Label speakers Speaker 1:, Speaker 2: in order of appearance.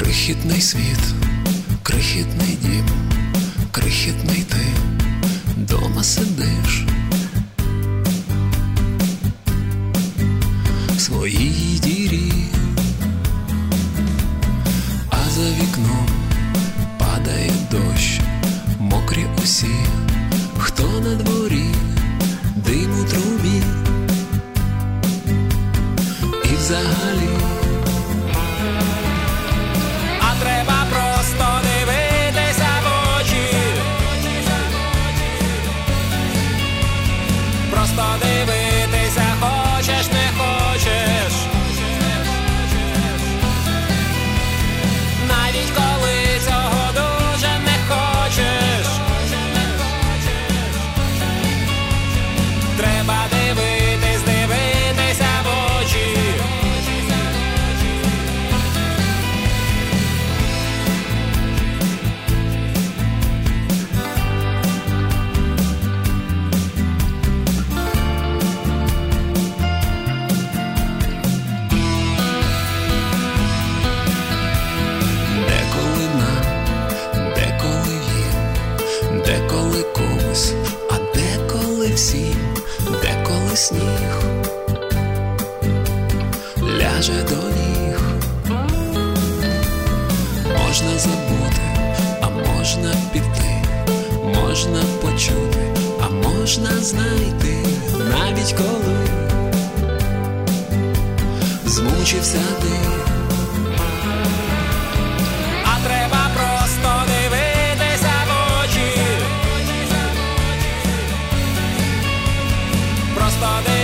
Speaker 1: крихітний світ, крихітний дім, крихітний ти дома сидиш. Своїй дірі, а за вікном падає дощ, мокрі усі, хто на дворі, дим у трубі, і взагалі. Сніг ляже до ніг. Можна забути, а можна піти, можна почути, а можна знайти, навіть коли змучився ти. by the